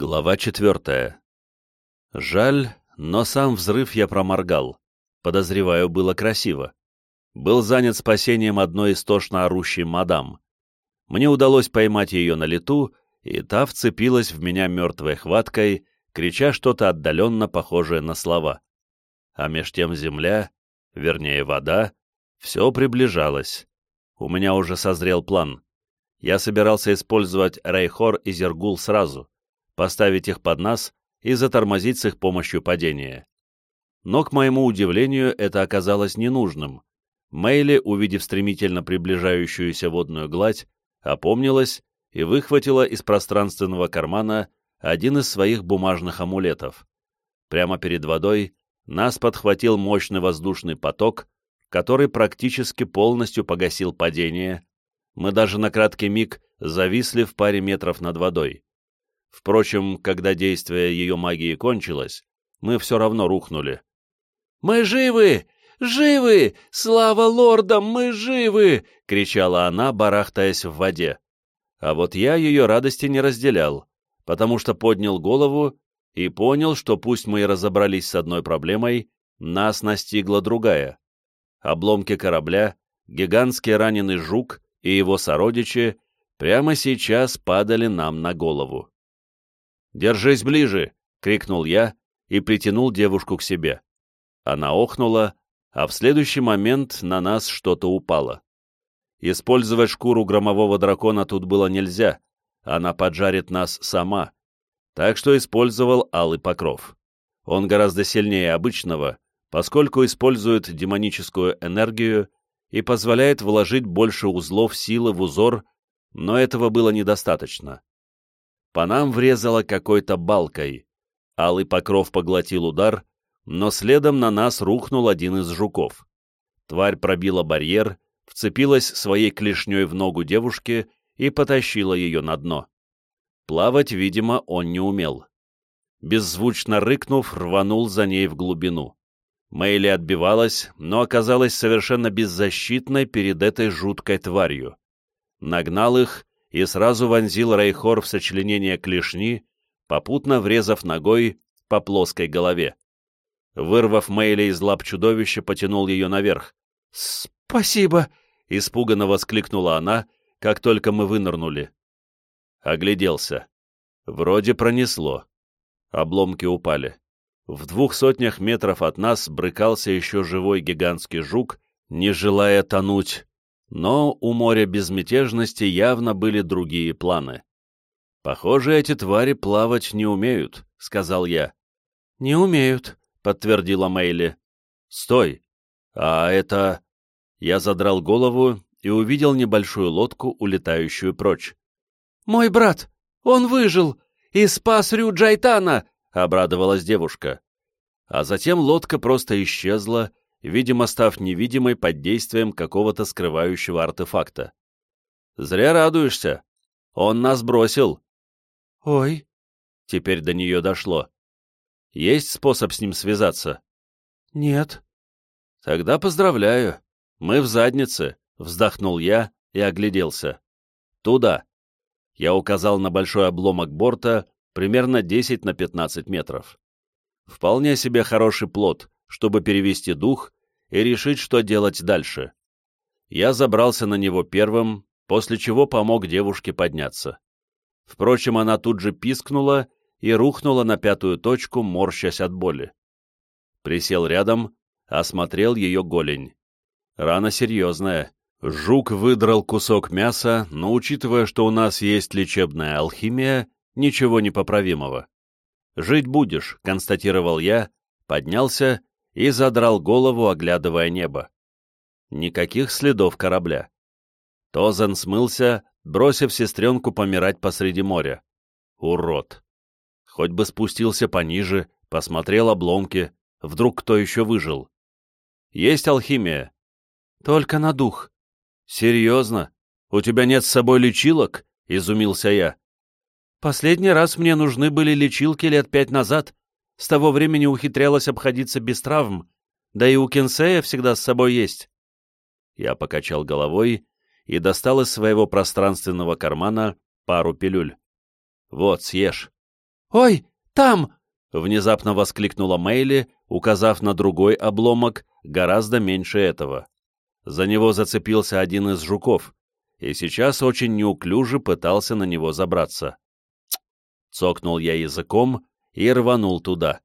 Глава четвертая. Жаль, но сам взрыв я проморгал. Подозреваю, было красиво. Был занят спасением одной истошно орущей мадам. Мне удалось поймать ее на лету, и та вцепилась в меня мертвой хваткой, крича что-то отдаленно похожее на слова. А меж тем земля, вернее вода, все приближалась. У меня уже созрел план. Я собирался использовать Рейхор и Зергул сразу — поставить их под нас и затормозить с их помощью падения. Но, к моему удивлению, это оказалось ненужным. Мейли, увидев стремительно приближающуюся водную гладь, опомнилась и выхватила из пространственного кармана один из своих бумажных амулетов. Прямо перед водой нас подхватил мощный воздушный поток, который практически полностью погасил падение. Мы даже на краткий миг зависли в паре метров над водой. Впрочем, когда действие ее магии кончилось, мы все равно рухнули. «Мы живы! Живы! Слава лордам, мы живы!» — кричала она, барахтаясь в воде. А вот я ее радости не разделял, потому что поднял голову и понял, что пусть мы и разобрались с одной проблемой, нас настигла другая. Обломки корабля, гигантский раненый жук и его сородичи прямо сейчас падали нам на голову. «Держись ближе!» — крикнул я и притянул девушку к себе. Она охнула, а в следующий момент на нас что-то упало. Использовать шкуру громового дракона тут было нельзя, она поджарит нас сама, так что использовал алый покров. Он гораздо сильнее обычного, поскольку использует демоническую энергию и позволяет вложить больше узлов силы в узор, но этого было недостаточно. По нам врезало какой-то балкой. Алый покров поглотил удар, но следом на нас рухнул один из жуков. Тварь пробила барьер, вцепилась своей клешней в ногу девушки и потащила ее на дно. Плавать, видимо, он не умел. Беззвучно рыкнув, рванул за ней в глубину. Мэйли отбивалась, но оказалась совершенно беззащитной перед этой жуткой тварью. Нагнал их и сразу вонзил Рейхор в сочленение клешни, попутно врезав ногой по плоской голове. Вырвав Мэйли из лап чудовища, потянул ее наверх. «Спасибо!» — испуганно воскликнула она, как только мы вынырнули. Огляделся. Вроде пронесло. Обломки упали. В двух сотнях метров от нас брыкался еще живой гигантский жук, не желая тонуть, но у моря безмятежности явно были другие планы. «Похоже, эти твари плавать не умеют», — сказал я. «Не умеют», — подтвердила Мейли. «Стой! А это...» Я задрал голову и увидел небольшую лодку, улетающую прочь. «Мой брат! Он выжил! И спас Рю Джайтана!» — обрадовалась девушка. А затем лодка просто исчезла, видимо, став невидимой под действием какого-то скрывающего артефакта. «Зря радуешься. Он нас бросил». «Ой». Теперь до нее дошло. «Есть способ с ним связаться?» «Нет». «Тогда поздравляю. Мы в заднице», — вздохнул я и огляделся. «Туда». Я указал на большой обломок борта, примерно 10 на 15 метров. Вполне себе хороший плод, чтобы перевести дух и решить, что делать дальше. Я забрался на него первым, после чего помог девушке подняться. Впрочем, она тут же пискнула и рухнула на пятую точку, морщась от боли. Присел рядом, осмотрел ее голень. Рана серьезная. Жук выдрал кусок мяса, но, учитывая, что у нас есть лечебная алхимия, ничего непоправимого. «Жить будешь», — констатировал я, поднялся и задрал голову, оглядывая небо. Никаких следов корабля. Тозен смылся, бросив сестренку помирать посреди моря. Урод! Хоть бы спустился пониже, посмотрел обломки, вдруг кто еще выжил. Есть алхимия? Только на дух. Серьезно? У тебя нет с собой лечилок? Изумился я. Последний раз мне нужны были лечилки лет пять назад, с того времени ухитрялась обходиться без травм, да и у Кенсея всегда с собой есть. Я покачал головой и достал из своего пространственного кармана пару пилюль. Вот, съешь. «Ой, там!» — внезапно воскликнула Мэйли, указав на другой обломок, гораздо меньше этого. За него зацепился один из жуков, и сейчас очень неуклюже пытался на него забраться. Цокнул я языком и рванул туда.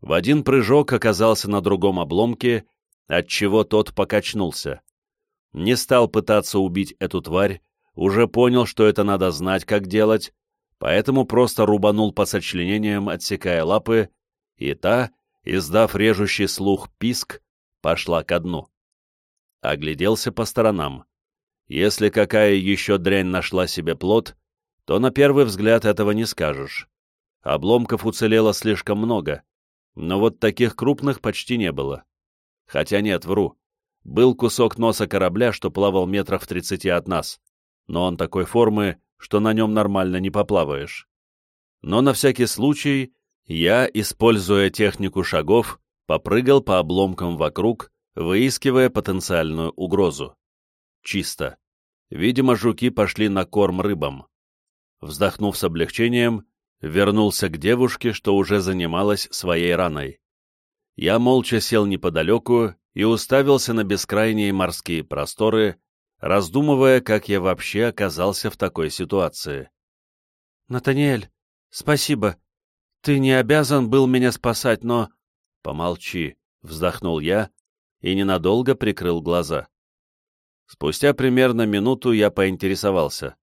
В один прыжок оказался на другом обломке, отчего тот покачнулся. Не стал пытаться убить эту тварь, уже понял, что это надо знать, как делать, поэтому просто рубанул по сочленениям, отсекая лапы, и та, издав режущий слух писк, пошла ко дну. Огляделся по сторонам. Если какая еще дрянь нашла себе плод, то на первый взгляд этого не скажешь. Обломков уцелело слишком много, но вот таких крупных почти не было. Хотя нет, вру. Был кусок носа корабля, что плавал метрах в тридцати от нас, но он такой формы, что на нем нормально не поплаваешь. Но на всякий случай я, используя технику шагов, попрыгал по обломкам вокруг, выискивая потенциальную угрозу. Чисто. Видимо, жуки пошли на корм рыбам. Вздохнув с облегчением, вернулся к девушке, что уже занималась своей раной. Я молча сел неподалеку и уставился на бескрайние морские просторы, раздумывая, как я вообще оказался в такой ситуации. «Натаниэль, спасибо. Ты не обязан был меня спасать, но...» «Помолчи», — вздохнул я и ненадолго прикрыл глаза. Спустя примерно минуту я поинтересовался.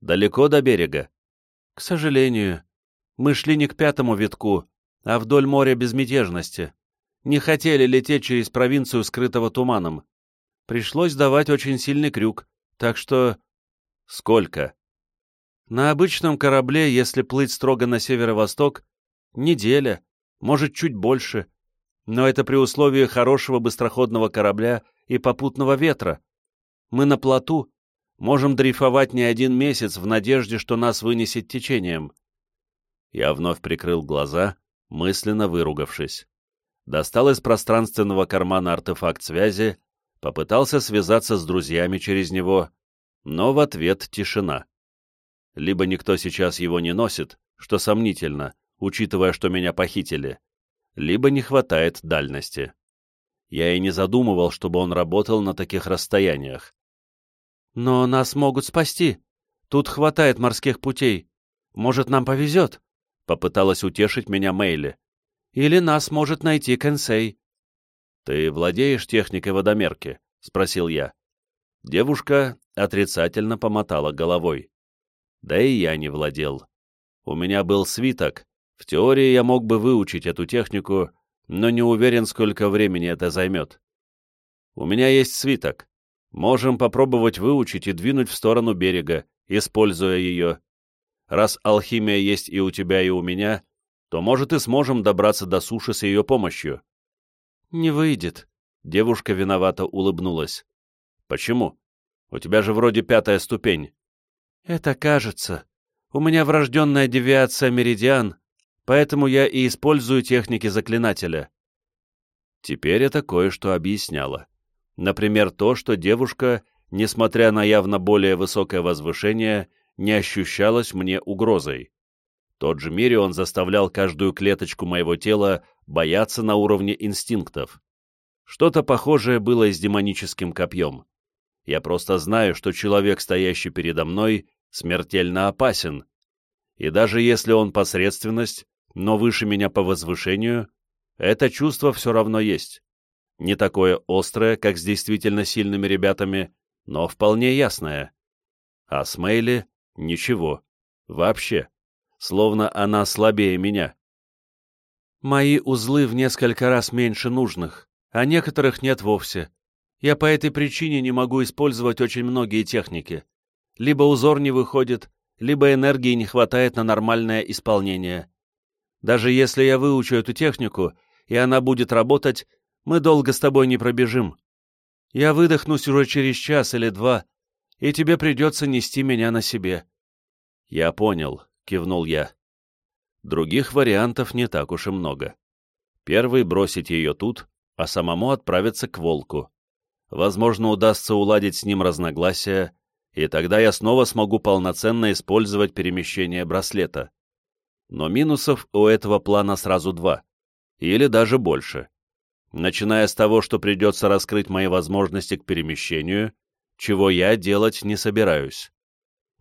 «Далеко до берега?» «К сожалению. Мы шли не к пятому витку, а вдоль моря безмятежности не хотели лететь через провинцию, скрытого туманом. Пришлось давать очень сильный крюк, так что... Сколько? На обычном корабле, если плыть строго на северо-восток, неделя, может, чуть больше. Но это при условии хорошего быстроходного корабля и попутного ветра. Мы на плоту, можем дрейфовать не один месяц в надежде, что нас вынесет течением. Я вновь прикрыл глаза, мысленно выругавшись достал из пространственного кармана артефакт связи, попытался связаться с друзьями через него, но в ответ тишина. Либо никто сейчас его не носит, что сомнительно, учитывая, что меня похитили, либо не хватает дальности. Я и не задумывал, чтобы он работал на таких расстояниях. «Но нас могут спасти. Тут хватает морских путей. Может, нам повезет?» — попыталась утешить меня Мейли. Или нас может найти Кенсей. «Ты владеешь техникой водомерки?» — спросил я. Девушка отрицательно помотала головой. Да и я не владел. У меня был свиток. В теории я мог бы выучить эту технику, но не уверен, сколько времени это займет. У меня есть свиток. Можем попробовать выучить и двинуть в сторону берега, используя ее. Раз алхимия есть и у тебя, и у меня, то, может, и сможем добраться до суши с ее помощью. Не выйдет. Девушка виновато улыбнулась. Почему? У тебя же вроде пятая ступень. Это кажется. У меня врожденная девиация меридиан, поэтому я и использую техники заклинателя. Теперь это кое-что объясняло. Например, то, что девушка, несмотря на явно более высокое возвышение, не ощущалась мне угрозой тот же мире он заставлял каждую клеточку моего тела бояться на уровне инстинктов. Что-то похожее было и с демоническим копьем. Я просто знаю, что человек, стоящий передо мной, смертельно опасен. И даже если он посредственность, но выше меня по возвышению, это чувство все равно есть. Не такое острое, как с действительно сильными ребятами, но вполне ясное. А с ничего. Вообще словно она слабее меня. Мои узлы в несколько раз меньше нужных, а некоторых нет вовсе. Я по этой причине не могу использовать очень многие техники. Либо узор не выходит, либо энергии не хватает на нормальное исполнение. Даже если я выучу эту технику, и она будет работать, мы долго с тобой не пробежим. Я выдохнусь уже через час или два, и тебе придется нести меня на себе. Я понял, кивнул я. Других вариантов не так уж и много. Первый — бросить ее тут, а самому отправиться к волку. Возможно, удастся уладить с ним разногласия, и тогда я снова смогу полноценно использовать перемещение браслета. Но минусов у этого плана сразу два. Или даже больше. Начиная с того, что придется раскрыть мои возможности к перемещению, чего я делать не собираюсь.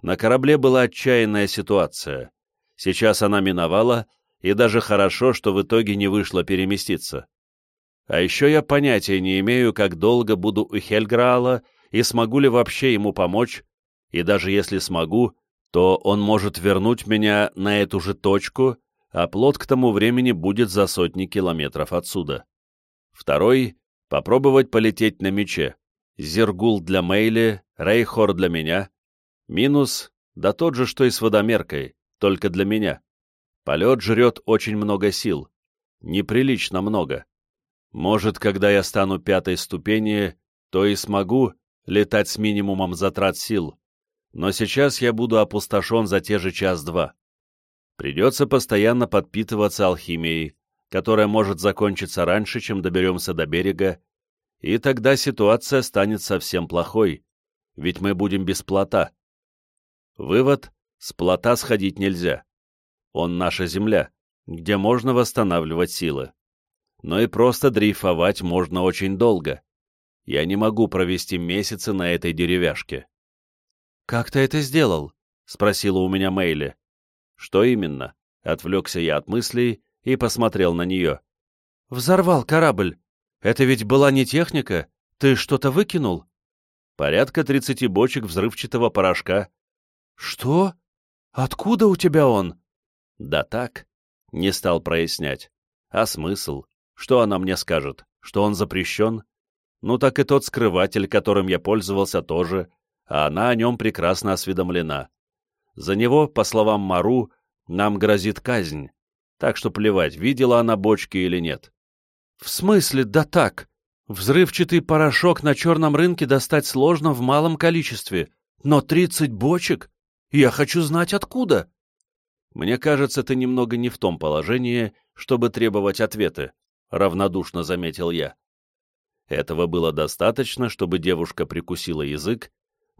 На корабле была отчаянная ситуация. Сейчас она миновала, и даже хорошо, что в итоге не вышло переместиться. А еще я понятия не имею, как долго буду у Хельграала и смогу ли вообще ему помочь, и даже если смогу, то он может вернуть меня на эту же точку, а плот к тому времени будет за сотни километров отсюда. Второй — попробовать полететь на мече. Зергул для Мейли, Рейхор для меня. Минус, да тот же, что и с водомеркой, только для меня. Полет жрет очень много сил. Неприлично много. Может, когда я стану пятой ступени, то и смогу летать с минимумом затрат сил. Но сейчас я буду опустошен за те же час-два. Придется постоянно подпитываться алхимией, которая может закончиться раньше, чем доберемся до берега, и тогда ситуация станет совсем плохой, ведь мы будем без плота. Вывод — с плота сходить нельзя. Он наша земля, где можно восстанавливать силы. Но и просто дрейфовать можно очень долго. Я не могу провести месяцы на этой деревяшке. «Как ты это сделал?» — спросила у меня Мэйли. «Что именно?» — отвлекся я от мыслей и посмотрел на нее. «Взорвал корабль. Это ведь была не техника. Ты что-то выкинул?» «Порядка тридцати бочек взрывчатого порошка». «Что? Откуда у тебя он?» «Да так», — не стал прояснять. «А смысл? Что она мне скажет? Что он запрещен? Ну так и тот скрыватель, которым я пользовался, тоже, а она о нем прекрасно осведомлена. За него, по словам Мару, нам грозит казнь. Так что плевать, видела она бочки или нет. В смысле, да так? Взрывчатый порошок на черном рынке достать сложно в малом количестве. Но тридцать бочек? Я хочу знать, откуда. Мне кажется, ты немного не в том положении, чтобы требовать ответы, равнодушно заметил я. Этого было достаточно, чтобы девушка прикусила язык,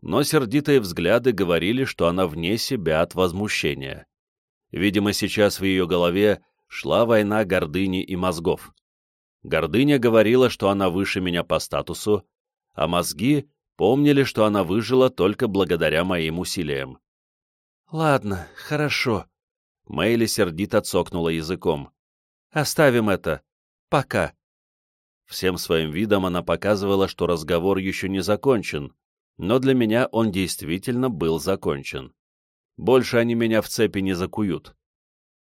но сердитые взгляды говорили, что она вне себя от возмущения. Видимо, сейчас в ее голове шла война гордыни и мозгов. Гордыня говорила, что она выше меня по статусу, а мозги помнили, что она выжила только благодаря моим усилиям. «Ладно, хорошо», — Мэйли сердито цокнула языком. «Оставим это. Пока». Всем своим видом она показывала, что разговор еще не закончен, но для меня он действительно был закончен. Больше они меня в цепи не закуют.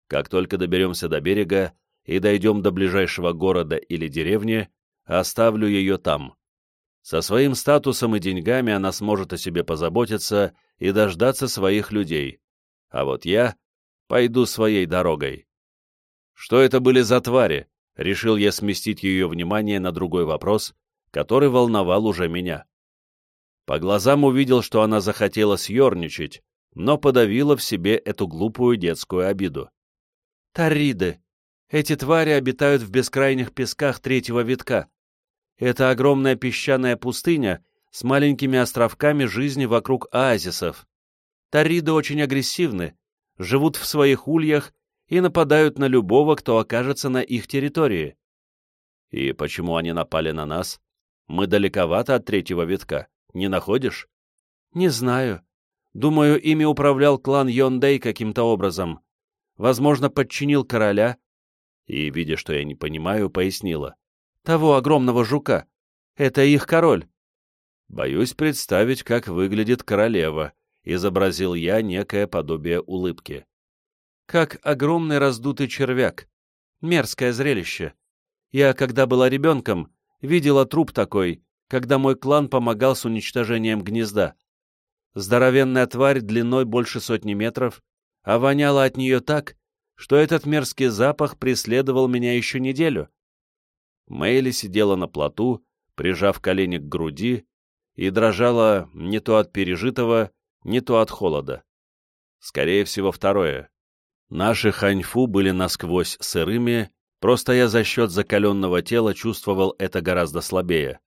Как только доберемся до берега и дойдем до ближайшего города или деревни, оставлю ее там. Со своим статусом и деньгами она сможет о себе позаботиться и дождаться своих людей. А вот я пойду своей дорогой. Что это были за твари? Решил я сместить ее внимание на другой вопрос, который волновал уже меня. По глазам увидел, что она захотела съерничать, но подавила в себе эту глупую детскую обиду. Тариды. Эти твари обитают в бескрайних песках третьего витка. Это огромная песчаная пустыня с маленькими островками жизни вокруг оазисов. Тариды очень агрессивны, живут в своих ульях и нападают на любого, кто окажется на их территории. И почему они напали на нас? Мы далековато от третьего витка, не находишь? Не знаю. Думаю, ими управлял клан Йондей каким-то образом. Возможно, подчинил короля. И, видя, что я не понимаю, пояснила. Того огромного жука. Это их король. Боюсь представить, как выглядит королева, изобразил я некое подобие улыбки. Как огромный раздутый червяк. Мерзкое зрелище. Я, когда была ребенком, видела труп такой, когда мой клан помогал с уничтожением гнезда. Здоровенная тварь длиной больше сотни метров, а воняла от нее так, что этот мерзкий запах преследовал меня еще неделю. Мэйли сидела на плоту, прижав колени к груди, и дрожала не то от пережитого, не то от холода. Скорее всего, второе. Наши ханьфу были насквозь сырыми, просто я за счет закаленного тела чувствовал это гораздо слабее.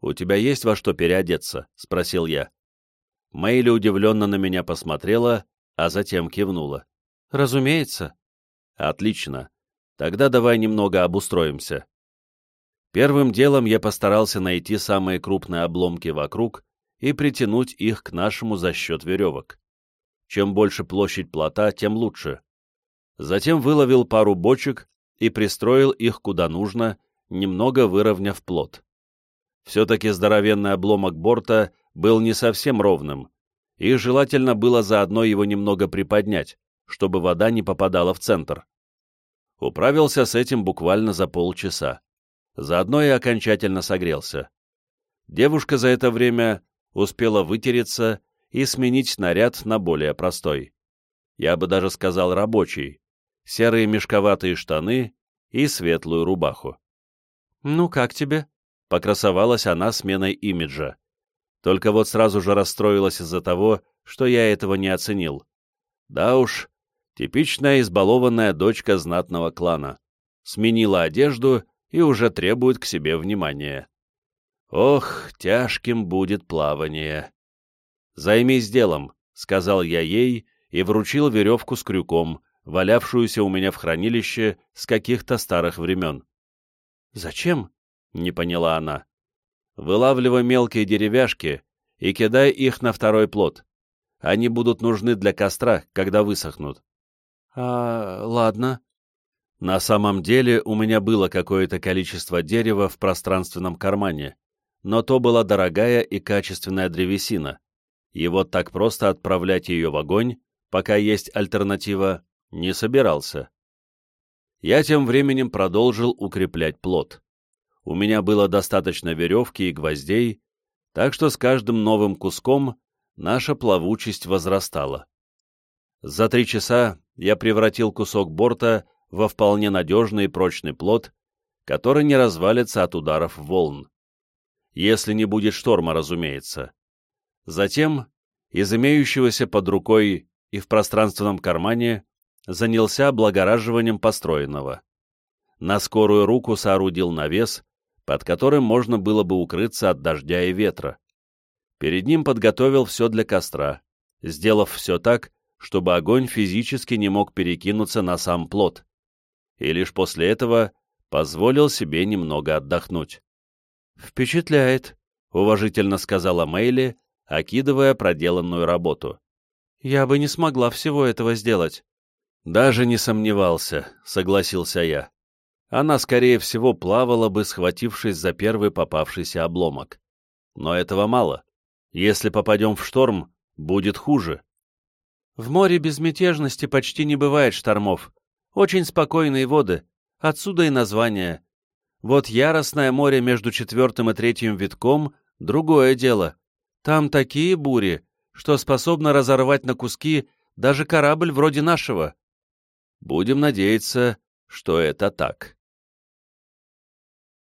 «У тебя есть во что переодеться?» — спросил я. Мэйли удивленно на меня посмотрела, а затем кивнула. Разумеется. Отлично. Тогда давай немного обустроимся. Первым делом я постарался найти самые крупные обломки вокруг и притянуть их к нашему за счет веревок. Чем больше площадь плота, тем лучше. Затем выловил пару бочек и пристроил их куда нужно, немного выровняв плот. Все-таки здоровенный обломок борта был не совсем ровным, и желательно было заодно его немного приподнять, чтобы вода не попадала в центр. Управился с этим буквально за полчаса. Заодно и окончательно согрелся. Девушка за это время успела вытереться и сменить наряд на более простой. Я бы даже сказал рабочий. Серые мешковатые штаны и светлую рубаху. «Ну, как тебе?» — покрасовалась она сменой имиджа. Только вот сразу же расстроилась из-за того, что я этого не оценил. Да уж, типичная избалованная дочка знатного клана. Сменила одежду и уже требует к себе внимания. Ох, тяжким будет плавание. «Займись делом», — сказал я ей и вручил веревку с крюком, валявшуюся у меня в хранилище с каких-то старых времен. «Зачем?» — не поняла она. «Вылавливай мелкие деревяшки и кидай их на второй плод. Они будут нужны для костра, когда высохнут». «А, ладно». На самом деле у меня было какое-то количество дерева в пространственном кармане, но то была дорогая и качественная древесина, и вот так просто отправлять ее в огонь, пока есть альтернатива, не собирался. Я тем временем продолжил укреплять плод. У меня было достаточно веревки и гвоздей, так что с каждым новым куском наша плавучесть возрастала. За три часа я превратил кусок борта во вполне надежный и прочный плод, который не развалится от ударов волн. Если не будет шторма, разумеется. Затем, из имеющегося под рукой и в пространственном кармане, занялся облагораживанием построенного. На скорую руку соорудил навес, под которым можно было бы укрыться от дождя и ветра. Перед ним подготовил все для костра, сделав все так, чтобы огонь физически не мог перекинуться на сам плод, и лишь после этого позволил себе немного отдохнуть. «Впечатляет», — уважительно сказала Мэйли, окидывая проделанную работу. «Я бы не смогла всего этого сделать». «Даже не сомневался», — согласился я. Она, скорее всего, плавала бы, схватившись за первый попавшийся обломок. Но этого мало. Если попадем в шторм, будет хуже. В море безмятежности почти не бывает штормов. Очень спокойные воды. Отсюда и название. Вот яростное море между четвертым и третьим витком — другое дело. Там такие бури, что способны разорвать на куски даже корабль вроде нашего. Будем надеяться, что это так.